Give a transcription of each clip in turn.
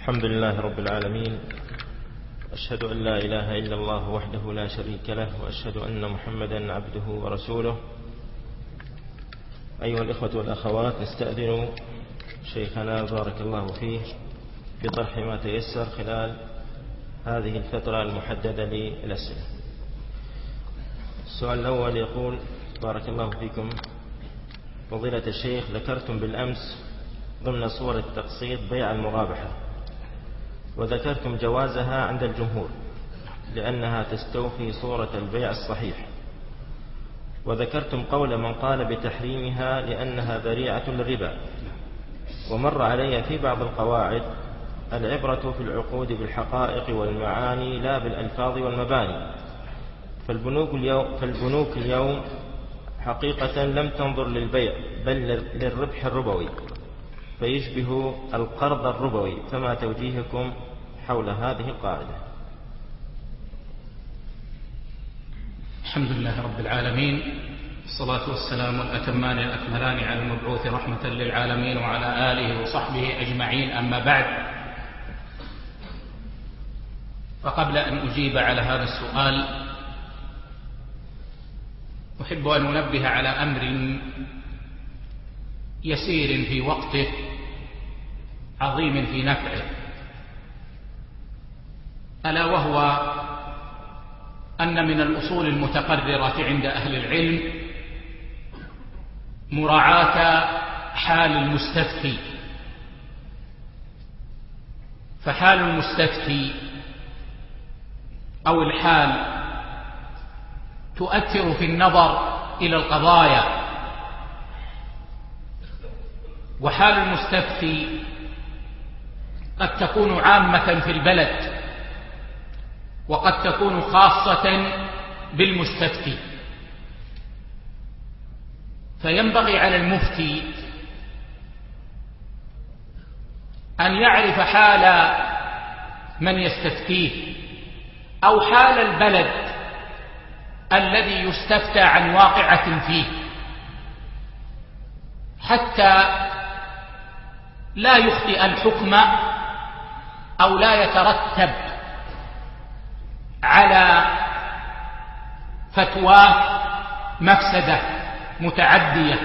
الحمد لله رب العالمين أشهد أن لا إله إلا الله وحده لا شريك له وأشهد أن محمدا عبده ورسوله. أيها الإخوة والأخوات نستأذن شيخنا بارك الله فيه بطرح ما تيسر خلال هذه الفترة المحددة للأسئلة. السؤال الأول يقول بارك الله فيكم. فضيلة الشيخ ذكرتم بالأمس ضمن صور التقسيط بيع المرابحة وذكرتم جوازها عند الجمهور لأنها تستوفي صورة البيع الصحيح. وذكرتم قول من قال بتحريمها لأنها ذريعة للربا ومر علي في بعض القواعد العبرة في العقود بالحقائق والمعاني لا بالألفاظ والمباني. فالبنوك اليوم, فالبنوك اليوم حقيقة لم تنظر للبيع بل للربح الربوي. فيشبه القرض الربوي فما توجيهكم حول هذه القاعدة. الحمد لله رب العالمين الصلاة والسلام الأتمان الأكملان على المبعوث رحمة للعالمين وعلى آله وصحبه أجمعين أما بعد. فقبل أن أجيب على هذا السؤال أحب أن أنبه على أمر يسير في وقته عظيم في نفعه. ألا وهو أن من الأصول المتقررة عند أهل العلم مراعاة حال المستفتي. فحال المستفتي أو الحال تؤثر في النظر إلى القضايا. وحال المستفتي قد تكون عامة في البلد. وقد تكون خاصة بالمستفتي. فينبغي على المفتي أن يعرف حال من يستفتيه أو حال البلد الذي يستفتى عن واقعة فيه حتى لا يخطئ الحكم أو لا يترتب على فتواه مفسدة متعدية.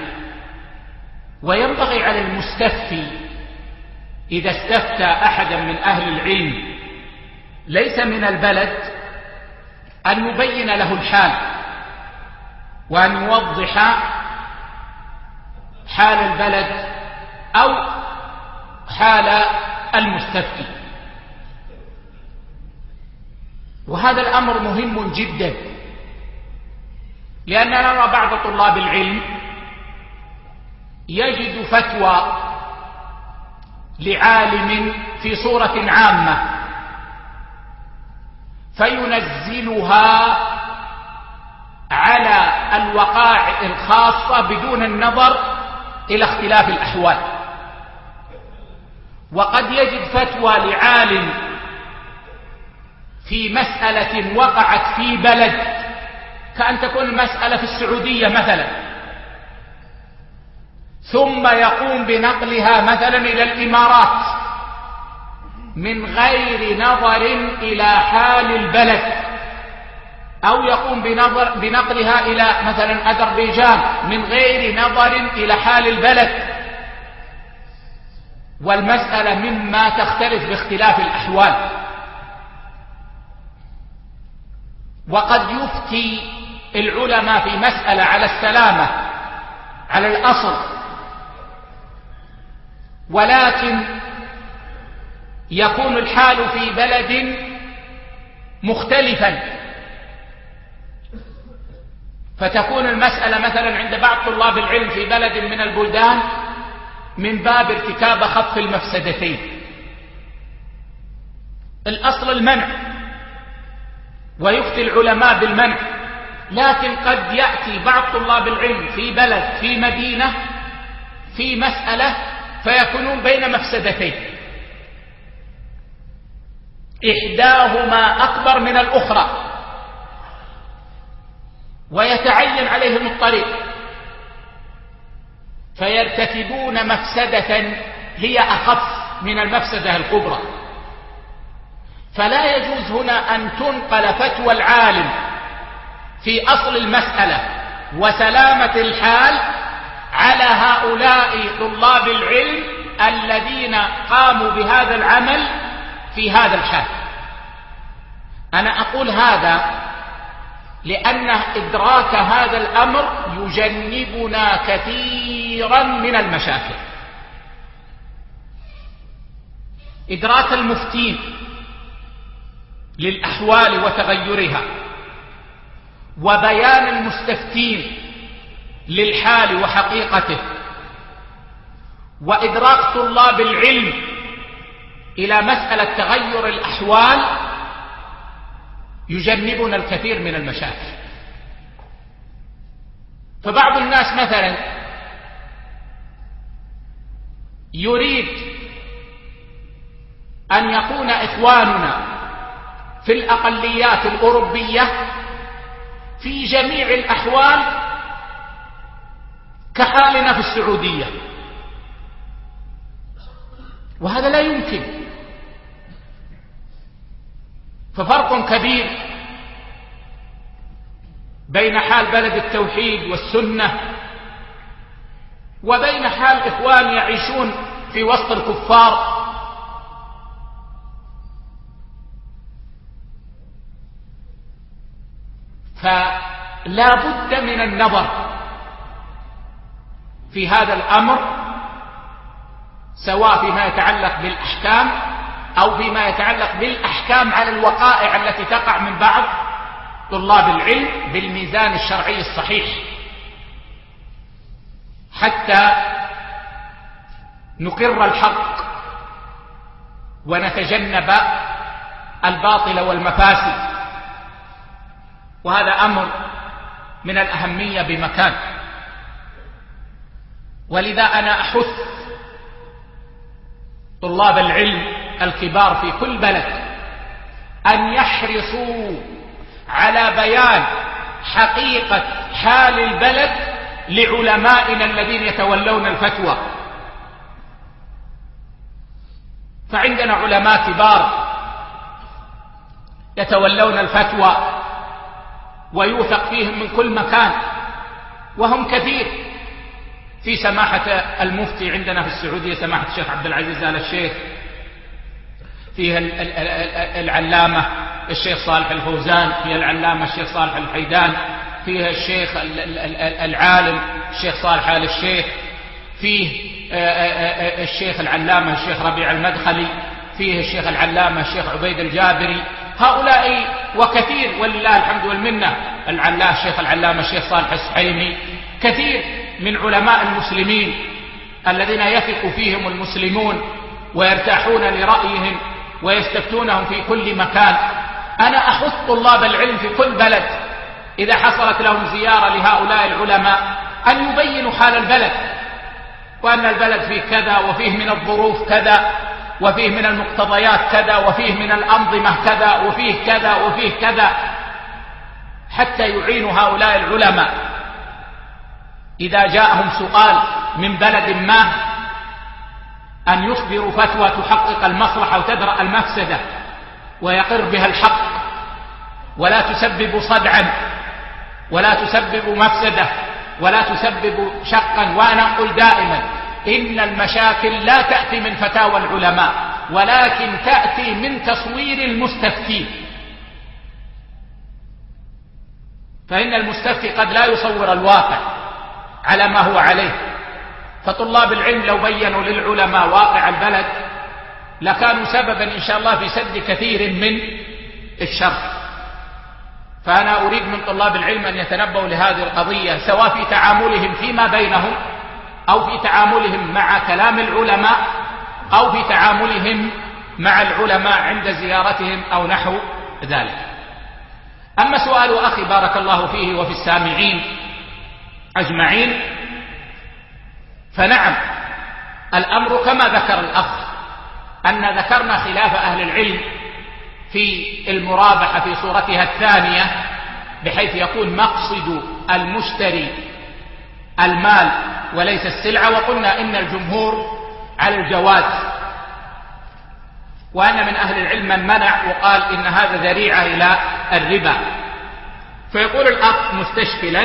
وينبغي على المستفتي إذا استفتى أحدا من أهل العلم ليس من البلد أن يبين له الحال وأن يوضح حال البلد أو حال المستفتي. وهذا الأمر مهم جدا. لأننا نرى بعض طلاب العلم يجد فتوى لعالم في صورة عامة فينزلها على الوقائع الخاصة بدون النظر إلى اختلاف الأحوال. وقد يجد فتوى لعالم في مسألة وقعت في بلد. كأن تكون المسألة في السعودية مثلا. ثم يقوم بنقلها مثلا إلى الإمارات. من غير نظر إلى حال البلد. أو يقوم بنظر بنقلها إلى مثلا أذربيجان. من غير نظر إلى حال البلد. والمسألة مما تختلف باختلاف الأحوال. وقد يفتي العلماء في مسألة على السلامة على الأصل. ولكن يكون الحال في بلد مختلفا. فتكون المسألة مثلا عند بعض طلاب العلم في بلد من البلدان من باب ارتكاب خف المفسدتين. الأصل المنع. ويفتي العلماء بالمنع لكن قد يأتي بعض طلاب العلم في بلد في مدينة في مسألة فيكونون بين مفسدتين. إحداهما أكبر من الأخرى. ويتعين عليهم الطريق. فيرتكبون مفسدة هي أخف من المفسدة الكبرى. فلا يجوز هنا أن تنقل فتوى العالم في أصل المسألة وسلامة الحال على هؤلاء طلاب العلم الذين قاموا بهذا العمل في هذا الحال. أنا أقول هذا لأن إدراك هذا الأمر يجنبنا كثيرا من المشاكل. إدراك المفتين للأحوال وتغيرها. وبيان المستفتين للحال وحقيقته. وإدراك طلاب العلم إلى مسألة تغير الأحوال يجنبنا الكثير من المشاكل. فبعض الناس مثلا يريد أن يكون إخواننا في الأقليات الأوروبية في جميع الأحوال كحالنا في السعودية. وهذا لا يمكن. ففرق كبير بين حال بلد التوحيد والسنة وبين حال إخوان يعيشون في وسط الكفار. فلا بد من النظر في هذا الأمر سواء فيما يتعلق بالأحكام أو فيما يتعلق بالأحكام على الوقائع التي تقع من بعض طلاب العلم بالميزان الشرعي الصحيح. حتى نقر الحق ونتجنب الباطل والمفاسد. وهذا أمر من الأهمية بمكان. ولذا أنا أحث طلاب العلم الكبار في كل بلد أن يحرصوا على بيان حقيقة حال البلد لعلمائنا الذين يتولون الفتوى. فعندنا علماء كبار يتولون الفتوى ويوثق فيهم من كل مكان. وهم كثير. في سماحة المفتي عندنا في السعودية سماحة الشيخ عبد العزيز آل الشيخ. فيها العلامة الشيخ صالح الفوزان فيها العلامة الشيخ صالح الحيدان فيها الشيخ العالم الشيخ صالح آل الشيخ. فيه الشيخ العلامة الشيخ ربيع المدخلي. فيه الشيخ العلامة الشيخ عبيد الجابري. هؤلاء وكثير ولله الحمد والمنة. العلاه الشيخ العلامة الشيخ صالح السحيمي. كثير من علماء المسلمين الذين يثق فيهم المسلمون ويرتاحون لرأيهم ويستفتونهم في كل مكان. أنا أحث طلاب العلم في كل بلد. إذا حصلت لهم زيارة لهؤلاء العلماء أن يبينوا حال البلد. وأن البلد فيه كذا وفيه من الظروف كذا. وفيه من المقتضيات كذا وفيه من الأنظمة كذا وفيه كذا وفيه كذا حتى يعين هؤلاء العلماء. إذا جاءهم سؤال من بلد ما أن يصدروا فتوى تحقق المصلحة وتدرأ المفسدة ويقر بها الحق ولا تسبب صدعا ولا تسبب مفسدة ولا تسبب شقا وأنا أقول دائما إن المشاكل لا تأتي من فتاوى العلماء ولكن تأتي من تصوير المستفتين. فإن المستفتي قد لا يصور الواقع على ما هو عليه. فطلاب العلم لو بينوا للعلماء واقع البلد لكانوا سببا إن شاء الله في سد كثير من الشر. فأنا أريد من طلاب العلم أن يتنبؤوا لهذه القضية سواء في تعاملهم فيما بينهم أو في تعاملهم مع كلام العلماء أو في تعاملهم مع العلماء عند زيارتهم أو نحو ذلك. أما سؤال أخي بارك الله فيه وفي السامعين أجمعين فنعم الأمر كما ذكر الأخ أن ذكرنا خلاف أهل العلم في المرابحة في صورتها الثانية بحيث يكون مقصد المشتري المال وليس السلعة وقلنا إن الجمهور على الجواز. وأن من أهل العلم من منع وقال إن هذا ذريعة إلى الربا. فيقول الأخ مستشكلا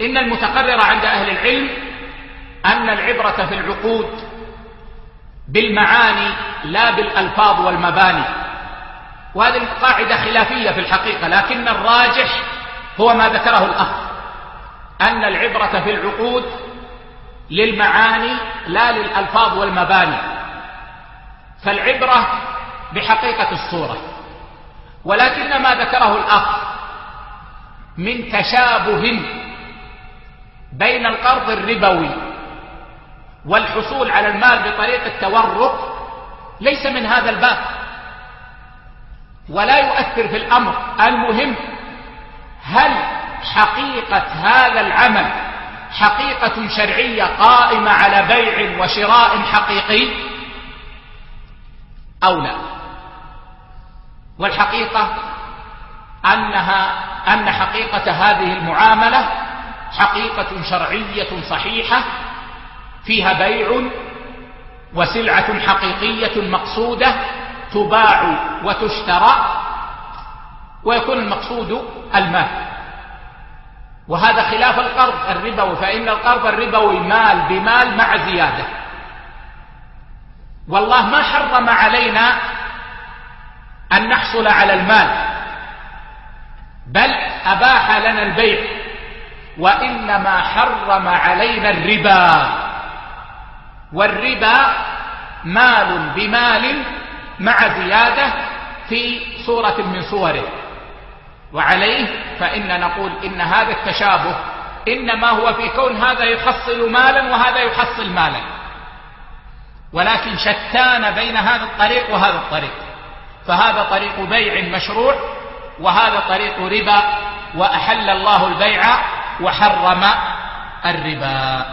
إن المتقرر عند أهل العلم أن العبرة في العقود بالمعاني لا بالألفاظ والمباني. وهذه قاعدة خلافية في الحقيقة لكن الراجح هو ما ذكره الأخ. أن العبرة في العقود للمعاني لا للألفاظ والمباني. فالعبرة بحقيقة الصورة. ولكن ما ذكره الأخ من تشابه بين القرض الربوي والحصول على المال بطريق التورق ليس من هذا الباب. ولا يؤثر في الأمر. المهم هل حقيقة هذا العمل حقيقة شرعية قائمة على بيع وشراء حقيقي أو لا؟ والحقيقة أنها أن حقيقة هذه المعاملة حقيقة شرعية صحيحة فيها بيع وسلعة حقيقية مقصودة تباع وتشترى ويكون المقصود المال. وهذا خلاف القرض الربوي فإن القرض الربوي مال بمال مع زيادة. والله ما حرم علينا أن نحصل على المال بل أباح لنا البيع وإنما حرم علينا الربا. والربا مال بمال مع زيادة في صورة من صوره. وعليه فإن نقول إن هذا التشابه إنما هو في كون هذا يحصل مالا وهذا يحصل مالا. ولكن شتان بين هذا الطريق وهذا الطريق. فهذا طريق بيع مشروع وهذا طريق ربا وأحل الله البيع وحرم الربا.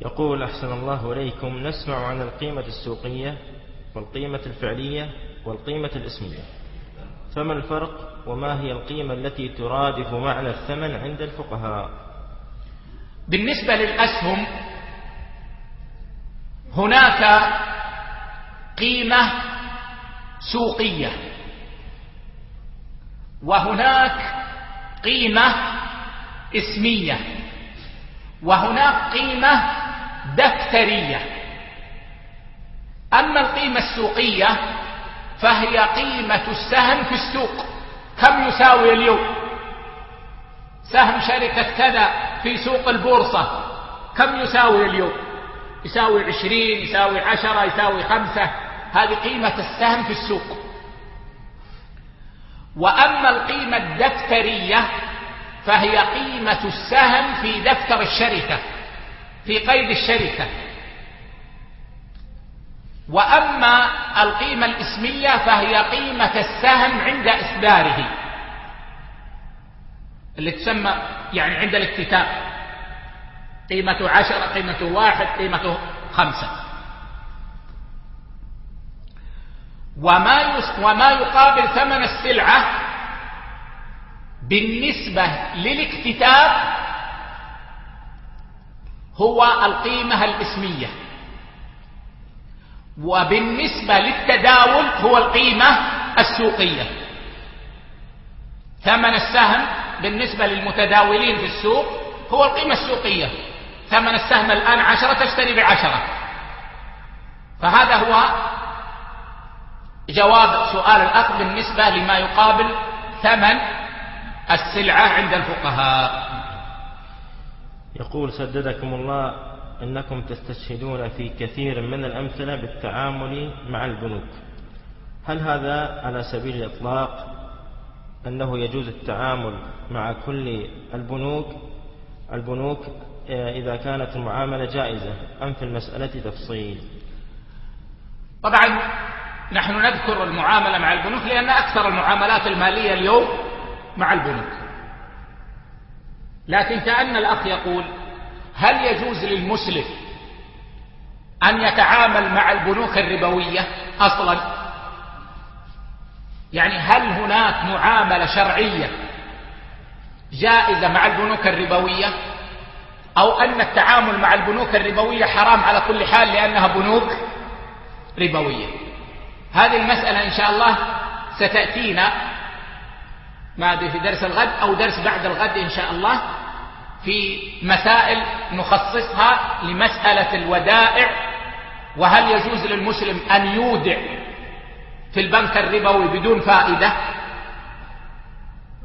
يقول أحسن الله إليكم نسمع عن القيمة السوقية والقيمة الفعلية والقيمة الإسمية. فما الفرق وما هي القيمة التي ترادف معنى الثمن عند الفقهاء؟ بالنسبة للأسهم هناك قيمة سوقية وهناك قيمة اسمية وهناك قيمة دفترية. أما القيمة السوقية فهي قيمة السهم في السوق. كم يساوي اليوم؟ سهم شركة كذا في سوق البورصة. كم يساوي اليوم؟ يساوي عشرين يساوي عشرة يساوي خمسة. هذه قيمة السهم في السوق. وأما القيمة الدفترية فهي قيمة السهم في دفتر الشركة في قيد الشركة. وأما القيمة الإسمية فهي قيمة السهم عند إصداره. اللي تسمى يعني عند الاكتتاب. قيمة عشرة قيمة واحد قيمة خمسة. وما وما يقابل ثمن السلعة بالنسبة للاكتتاب هو القيمة الإسمية. وبالنسبة للتداول هو القيمة السوقية. ثمن السهم بالنسبة للمتداولين في السوق هو القيمة السوقية. ثمن السهم الآن عشرة تشتري بعشرة. فهذا هو جواب سؤال الأخ بالنسبة لما يقابل ثمن السلعة عند الفقهاء. يقول سددكم الله أنكم تستشهدون في كثير من الأمثلة بالتعامل مع البنوك. هل هذا على سبيل الإطلاق أنه يجوز التعامل مع كل البنوك؟ البنوك آه، إذا كانت المعاملة جائزة أم في المسألة تفصيل؟ طبعا نحن نذكر المعاملة مع البنوك لأن أكثر المعاملات المالية اليوم مع البنوك. لكن كأن الأخ يقول هل يجوز للمسلم أن يتعامل مع البنوك الربوية أصلا؟ يعني هل هناك معاملة شرعية جائزة مع البنوك الربوية؟ أو أن التعامل مع البنوك الربوية حرام على كل حال لأنها بنوك ربوية؟ هذه المسألة إن شاء الله ستأتينا ما في درس الغد أو درس بعد الغد إن شاء الله. في مسائل نخصصها لمسألة الودائع وهل يجوز للمسلم أن يودع في البنك الربوي بدون فائدة؟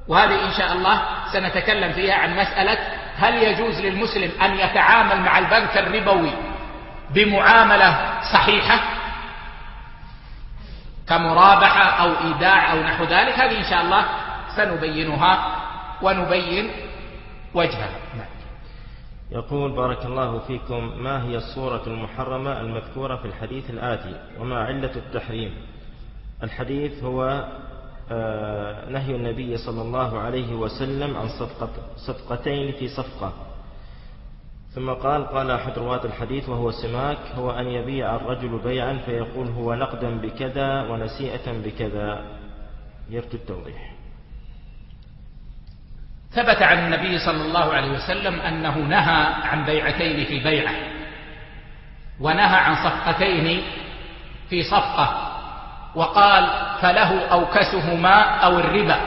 وهذه إن شاء الله سنتكلم فيها عن مسألة هل يجوز للمسلم أن يتعامل مع البنك الربوي بمعاملة صحيحة كمرابحة أو إيداع أو نحو ذلك؟ هذه إن شاء الله سنبينها ونبين وجهها. نعم. يقول بارك الله فيكم ما هي الصورة المحرمة المذكورة في الحديث الآتي؟ وما علة التحريم؟ الحديث هو آه، نهي النبي صلى الله عليه وسلم عن صفقة صفقتين في صفقة. ثم قال قال أحد رواة الحديث وهو سماك هو أن يبيع الرجل بيعا فيقول هو نقدا بكذا ونسيئة بكذا. يرجو التوضيح. ثبت عن النبي صلى الله عليه وسلم أنه نهى عن بيعتين في بيعة ونهى عن صفقتين في صفقة وقال فله أوكسهما أو الربا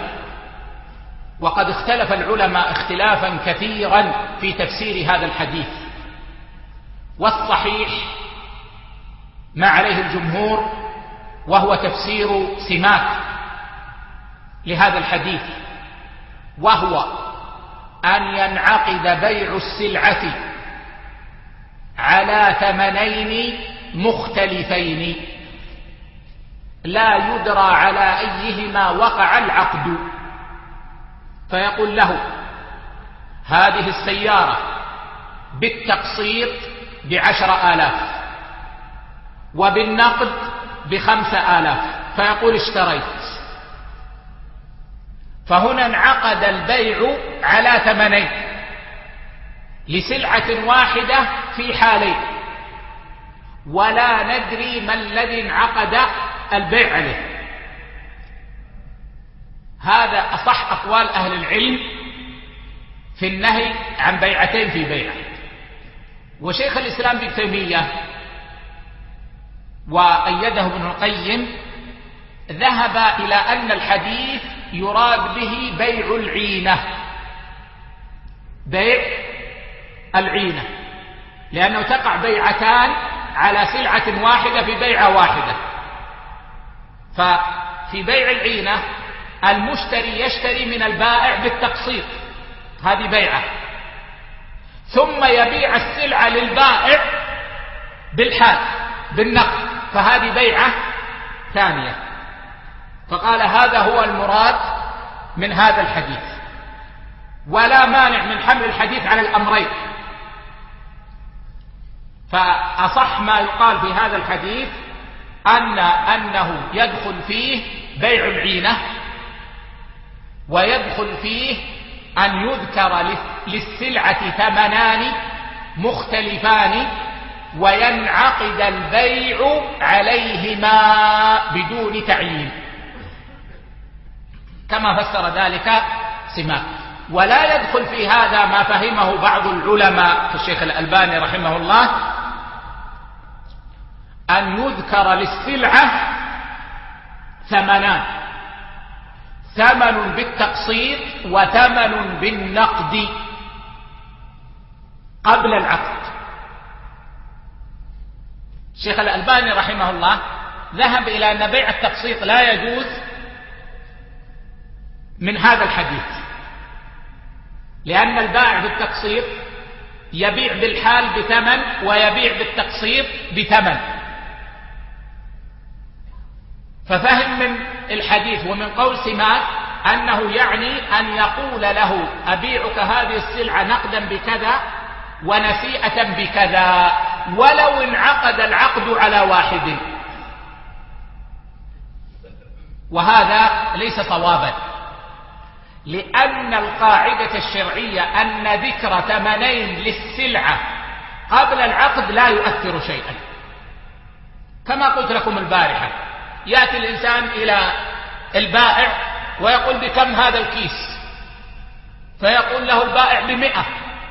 وقد اختلف العلماء اختلافا كثيرا في تفسير هذا الحديث والصحيح ما عليه الجمهور وهو تفسير سماك لهذا الحديث. وهو أن ينعقد بيع السلعة على ثمنين مختلفين. لا يدرى على أيهما وقع العقد. فيقول له هذه السيارة بالتقسيط بعشر آلاف وبالنقد بخمسة آلاف. فيقول اشتريت. فهنا انعقد البيع على ثمنين لسلعة واحدة في حالين ولا ندري ما الذي انعقد البيع عليه. هذا أصح أقوال أهل العلم في النهي عن بيعتين في بيعة وشيخ الإسلام ابن تيمية وأيده ابن القيم ذهب إلى أن الحديث يراد به بيع العينة. بيع العينة. لأنه تقع بيعتان على سلعة واحدة في بيعة واحدة. ففي بيع العينة المشتري يشتري من البائع بالتقسيط. هذه بيعة. ثم يبيع السلعة للبائع بالحال بالنقد. فهذه بيعة ثانية. فقال هذا هو المراد من هذا الحديث. ولا مانع من حمل الحديث على الأمرين. فأصح ما يقال في هذا الحديث أن أنه يدخل فيه بيع العينة ويدخل فيه أن يذكر للسلعة ثمنان مختلفان وينعقد البيع عليهما بدون تعيين. كما فسر ذلك سماك. ولا يدخل في هذا ما فهمه بعض العلماء كالشيخ الألباني رحمه الله أن يذكر للسلعة ثمنان. ثمن بالتقسيط وثمن بالنقد قبل العقد. الشيخ الألباني رحمه الله ذهب إلى أن بيع التقسيط لا يجوز من هذا الحديث. لأن البائع بالتقسيط يبيع بالحال بثمن ويبيع بالتقسيط بثمن. ففهم من الحديث ومن قول سماك أنه يعني أن يقول له أبيعك هذه السلعة نقدا بكذا ونسيئة بكذا ولو انعقد العقد على واحد. وهذا ليس صوابا. لأن القاعدة الشرعية أن ذكر ثمنين للسلعة قبل العقد لا يؤثر شيئا. كما قلت لكم البارحة يأتي الإنسان إلى البائع ويقول بكم هذا الكيس؟ فيقول له البائع بمئة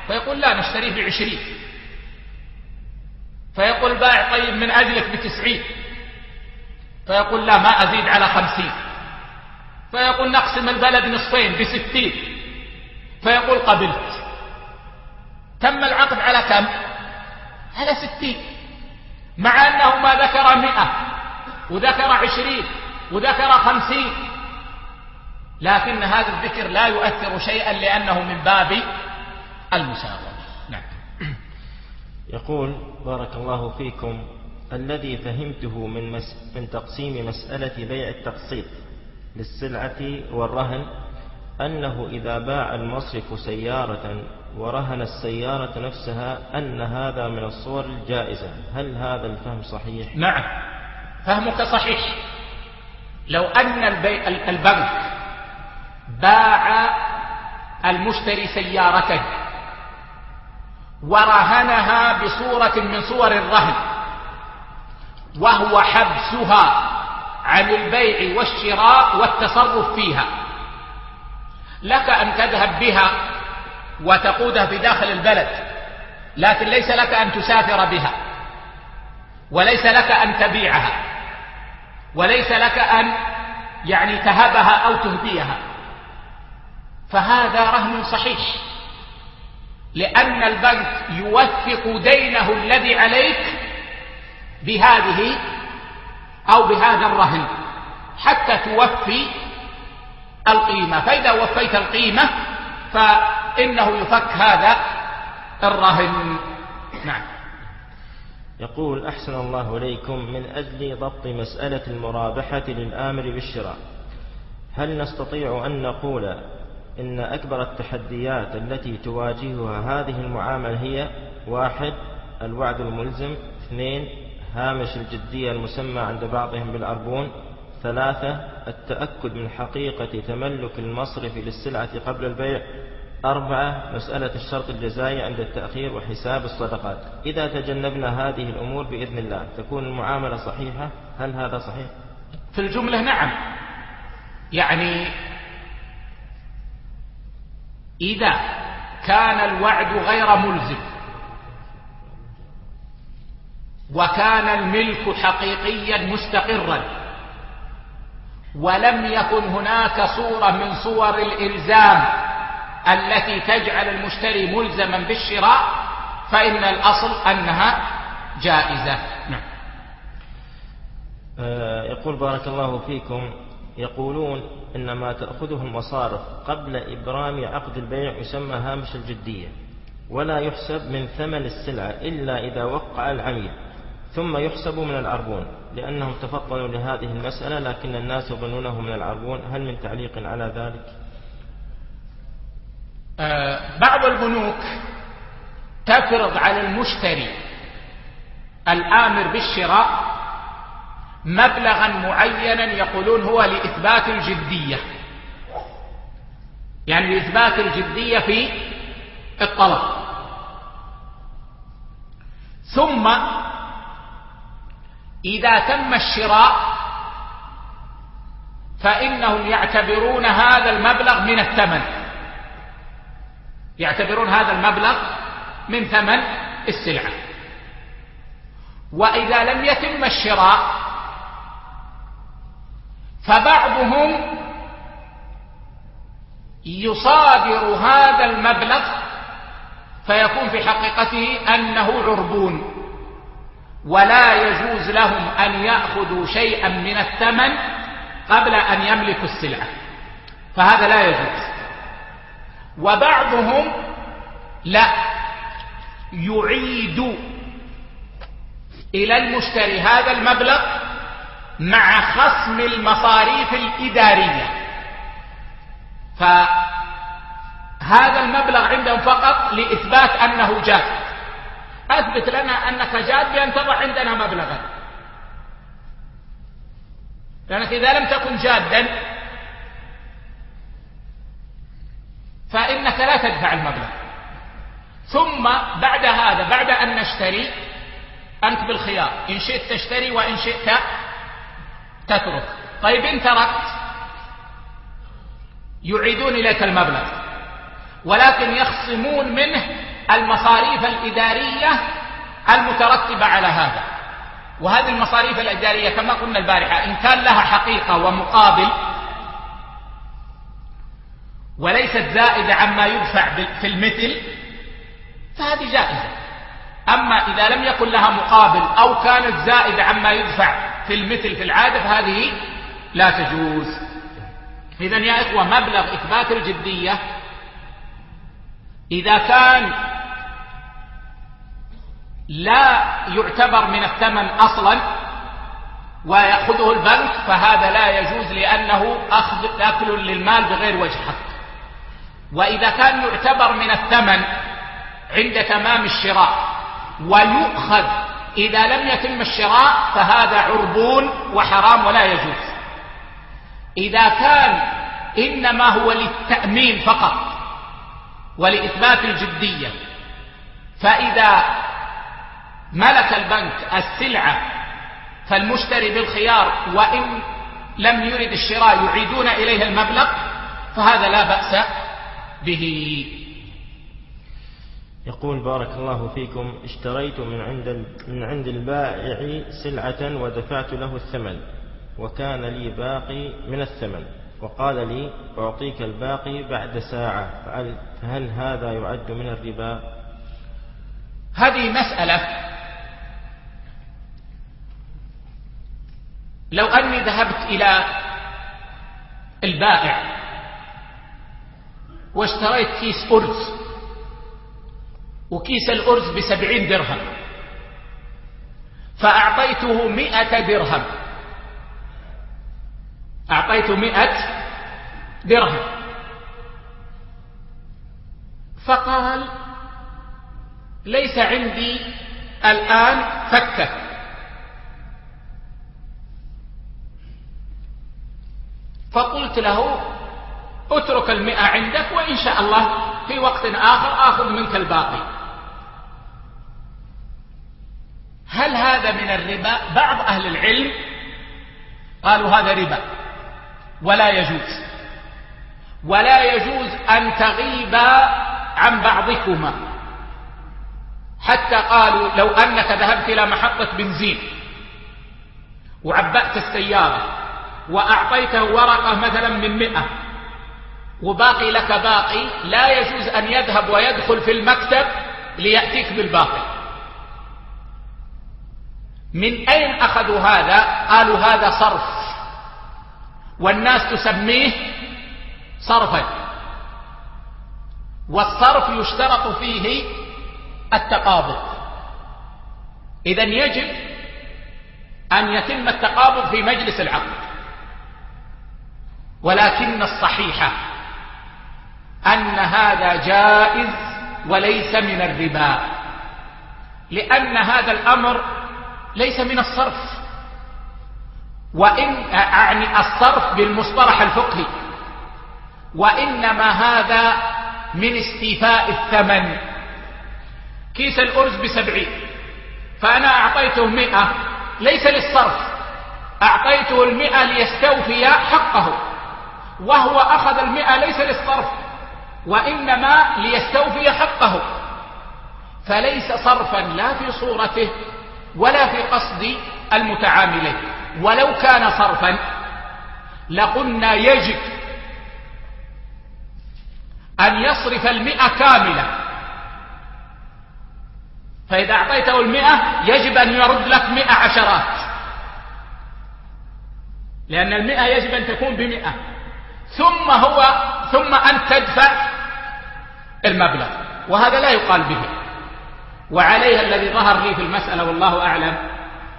فيقول لا نشتريه بعشرين. فيقول البائع طيب من أجلك بتسعين. فيقول لا ما أزيد على خمسين. فيقول نقسم البلد نصفين بستين. فيقول قبلت. تم العقد على كم؟ على ستين. مع أنه ما ذكر مئة وذكر عشرين وذكر خمسين. لكن هذا الذكر لا يؤثر شيئا لأنه من باب المساومة نعم. يقول بارك الله فيكم الذي فهمته من, مس من تقسيم مسألة بيع التقسيط. للسلعة والرهن أنه إذا باع المصرف سيارة ورهن السيارة نفسها أن هذا من الصور الجائزة. هل هذا الفهم صحيح؟ نعم. فهمك صحيح. لو أن البنك باع المشتري سيارته ورهنها بصورة من صور الرهن وهو حبسها عن البيع والشراء والتصرف فيها. لك أن تذهب بها وتقودها في داخل البلد لكن ليس لك أن تسافر بها وليس لك أن تبيعها وليس لك أن يعني تهبها أو تهديها. فهذا رهن صحيح لأن البنك يوثق دينه الذي عليك بهذه أو بهذا الرهن حتى توفي القيمة. فإذا وفيت القيمة فإنه يفك هذا الرهن. نعم. يقول أحسن الله إليكم من أجل ضبط مسألة المرابحة للآمر بالشراء. هل نستطيع أن نقول إن أكبر التحديات التي تواجهها هذه المعاملة هي واحد الوعد الملزم اثنين هامش الجدية المسمى عند بعضهم بالأربون. ثلاثة التأكد من حقيقة تملك المصرف للسلعة قبل البيع. أربعة مسألة الشرط الجزائي عند التأخير وحساب الصدقات. إذا تجنبنا هذه الأمور بإذن الله تكون المعاملة صحيحة؟ هل هذا صحيح؟ في الجملة نعم. يعني إذا كان الوعد غير ملزم وكان الملك حقيقيا مستقرا. ولم يكن هناك صورة من صور الإلزام التي تجعل المشتري ملزما بالشراء فإن الأصل أنها جائزة. نعم. آه، يقول بارك الله فيكم يقولون إن ما تأخذه المصارف قبل إبرام عقد البيع يسمى هامش الجدية ولا يحسب من ثمن السلعة إلا إذا وقع العميل. ثم يحسب من العربون لأنهم تفطنوا لهذه المسألة لكن الناس يظنونه من العربون هل من تعليق على ذلك؟ آه بعض البنوك تفرض على المشتري الآمر بالشراء مبلغا معينا يقولون هو لإثبات الجدية. يعني لإثبات الجدية في الطلب. ثم إذا تم الشراء فإنهم يعتبرون هذا المبلغ من الثمن. يعتبرون هذا المبلغ من ثمن السلعة. وإذا لم يتم الشراء فبعضهم يصادر هذا المبلغ فيكون في حقيقته أنه عربون. ولا يجوز لهم أن يأخذوا شيئا من الثمن قبل أن يملكوا السلعة. فهذا لا يجوز. وبعضهم لا. يعيد إلى المشتري هذا المبلغ مع خصم المصاريف الإدارية. فهذا المبلغ عندهم فقط لإثبات أنه جاد أثبت لنا أنك جاد بأن تضع عندنا مبلغا. لأنك إذا لم تكن جادا فإنك لا تدفع المبلغ. ثم بعد هذا بعد أن نشتري أنت بالخيار. إن شئت تشتري وإن شئت تترك. طيب إن تركت يعيدون إليك المبلغ. ولكن يخصمون منه المصاريف الإدارية المترتبة على هذا. وهذه المصاريف الإدارية كما قلنا البارحة إن كان لها حقيقة ومقابل وليست زائدة عما يدفع في المثل فهذه جائزة. أما إذا لم يكن لها مقابل أو كانت زائدة عما يدفع في المثل في العادة فهذه لا تجوز. إذا يا إخوة مبلغ إثبات الجدية إذا كان لا يعتبر من الثمن أصلا ويأخذه البنك فهذا لا يجوز لأنه أخذ أكل للمال بغير وجه حق. وإذا كان يعتبر من الثمن عند تمام الشراء ويؤخذ إذا لم يتم الشراء فهذا عربون وحرام ولا يجوز. إذا كان إنما هو للتأمين فقط ولإثبات الجدية فإذا ملك البنك السلعة فالمشتري بالخيار وإن لم يرد الشراء يعيدون إليه المبلغ فهذا لا بأس به. يقول بارك الله فيكم اشتريت من عند من عند البائع سلعة ودفعت له الثمن وكان لي باقي من الثمن وقال لي أعطيك الباقي بعد ساعة فهل هذا يعد من الربا؟ هذه مسألة لو أني ذهبت إلى البائع واشتريت كيس أرز وكيس الأرز بسبعين درهم فأعطيته مئة درهم. أعطيته مئة درهم. فقال ليس عندي الآن فكة. فقلت له اترك المئة عندك وإن شاء الله في وقت آخر آخذ منك الباقي. هل هذا من الربا؟ بعض أهل العلم قالوا هذا ربا ولا يجوز. ولا يجوز أن تغيب عن بعضكما. حتى قالوا لو أنك ذهبت إلى محطة بنزين وعبأت السيارة وأعطيته ورقة مثلا من مئة. وباقي لك باقي. لا يجوز أن يذهب ويدخل في المكتب ليأتيك بالباقي. من أين أخذوا هذا؟ قالوا هذا صرف. والناس تسميه صرفا والصرف يشترط فيه التقابض. إذا يجب أن يتم التقابض في مجلس العقد. ولكن الصحيحة أن هذا جائز وليس من الربا لأن هذا الأمر ليس من الصرف وإن أعني الصرف بالمصطلح الفقهي وإنما هذا من استيفاء الثمن. كيس الأرز بسبعين فأنا أعطيته مئة ليس للصرف أعطيته المئة ليستوفي حقه. وهو أخذ المئة ليس للصرف وإنما ليستوفي حقه. فليس صرفا لا في صورته ولا في قصد المتعاملين ولو كان صرفا لقلنا يجب أن يصرف المئة كاملة. فإذا أعطيته المئة يجب أن يرد لك مئة عشرات. لأن المئة يجب أن تكون بمئة. ثم هو ثم أن تدفع المبلغ. وهذا لا يقال به. وعليها الذي ظهر لي في المسألة والله أعلم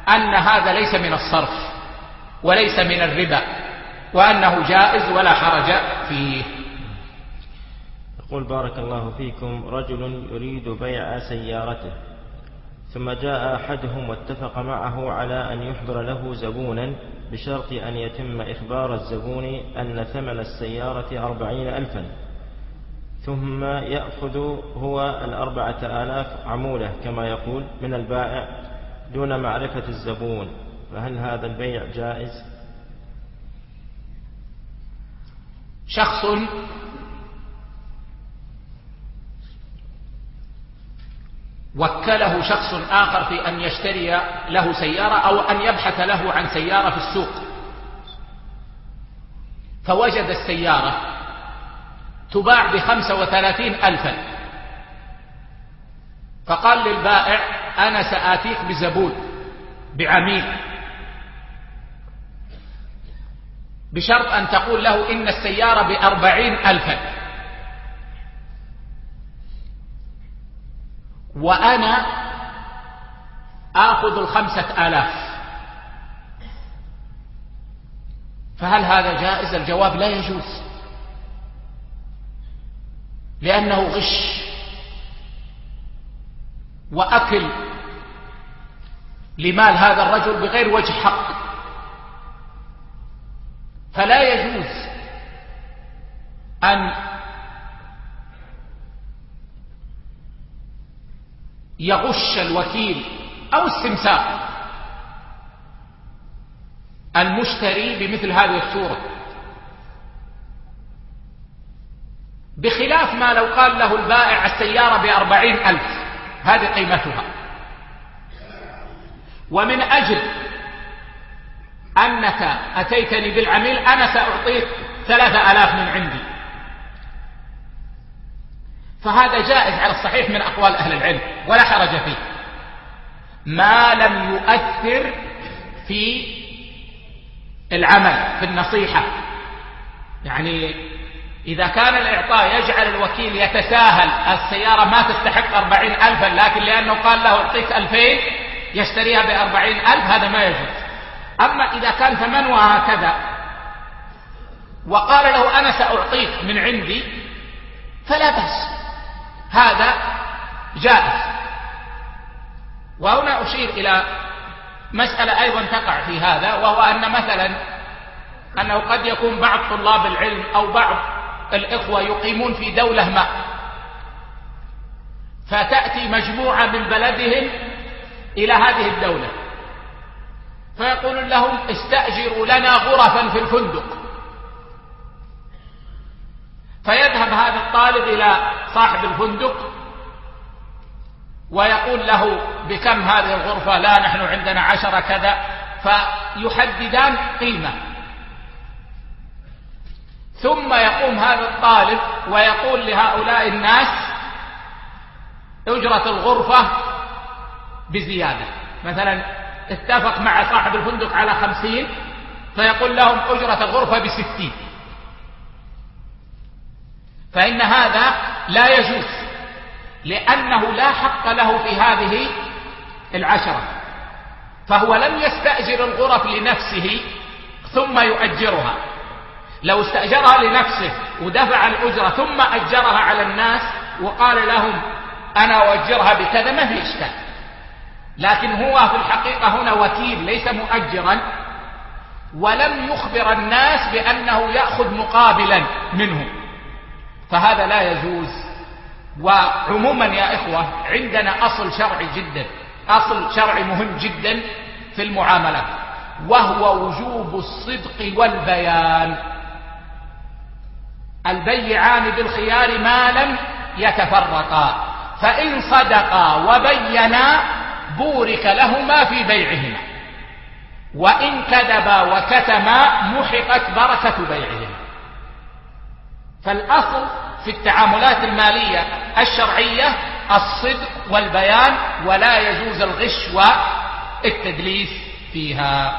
أن هذا ليس من الصرف وليس من الربا وأنه جائز ولا حرج فيه. يقول بارك الله فيكم رجل يريد بيع سيارته. ثم جاء أحدهم واتفق معه على أن يحضر له زبونا بشرط أن يتم إخبار الزبون أن ثمن السيارة أربعين ألفا ثم يأخذ هو الأربعة آلاف عمولة كما يقول من البائع دون معرفة الزبون. فهل هذا البيع جائز؟ شخص وكله شخص آخر في أن يشتري له سيارة أو أن يبحث له عن سيارة في السوق. فوجد السيارة تباع بخمسة وثلاثين ألفا. فقال للبائع أنا سآتيك بزبون بعميل. بشرط أن تقول له إن السيارة بأربعين ألفا. وأنا آخذ الخمسة آلاف. فهل هذا جائز؟ الجواب لا يجوز. لأنه غش وأكل لمال هذا الرجل بغير وجه حق. فلا يجوز أن يغش الوكيل أو السمسار المشتري بمثل هذه الصورة. بخلاف ما لو قال له البائع السيارة بأربعين ألف هذه قيمتها. ومن أجل أنك أتيتني بالعميل أنا سأعطيك ثلاثة ألاف من عندي. فهذا جائز على الصحيح من أقوال أهل العلم ولا حرج فيه. ما لم يؤثر في العمل في النصيحة. يعني إذا كان الإعطاء يجعل الوكيل يتساهل السيارة ما تستحق أربعين ألفا لكن لأنه قال له أعطيك ألفين يشتريها بأربعين ألف هذا ما يجوز. أما إذا كان ثمنها هكذا وقال له أنا سأعطيك من عندي فلا بأس. هذا جائز. وهنا أشير إلى مسألة أيضا تقع في هذا وهو أن مثلا أنه قد يكون بعض طلاب العلم أو بعض الإخوة يقيمون في دولة ما فتأتي مجموعة من بلدهم إلى هذه الدولة فيقول لهم استأجروا لنا غرفا في الفندق. فيذهب هذا الطالب إلى صاحب الفندق ويقول له بكم هذه الغرفة؟ لا نحن عندنا عشرة كذا. فيحددان قيمة. ثم يقوم هذا الطالب ويقول لهؤلاء الناس أجرة الغرفة بزيادة. مثلا اتفق مع صاحب الفندق على خمسين فيقول لهم أجرة الغرفة بستين. فإن هذا لا يجوز لأنه لا حق له في هذه العشرة فهو لم يستأجر الغرف لنفسه ثم يؤجرها. لو استأجرها لنفسه ودفع الأجرة ثم أجرها على الناس وقال لهم أنا أؤجرها بكذا ما في إشكال. لكن هو في الحقيقة هنا وكيل ليس مؤجرا ولم يخبر الناس بأنه يأخذ مقابلا منهم فهذا لا يجوز. وعموما يا إخوة عندنا أصل شرعي جدا. أصل شرعي مهم جدا في المعاملات وهو وجوب الصدق والبيان. البيعان بالخيار ما لم يتفرقا فإن صدقا وبينا بورك لهما في بيعهما وإن كذبا وكتما محقت بركة بيعهما. فالأصل في التعاملات المالية الشرعية الصدق والبيان ولا يجوز الغش والتدليس فيها.